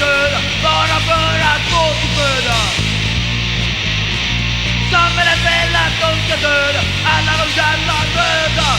döda bara för att få sin föda. Samhället vill att de ska döda, alla de jävla döda.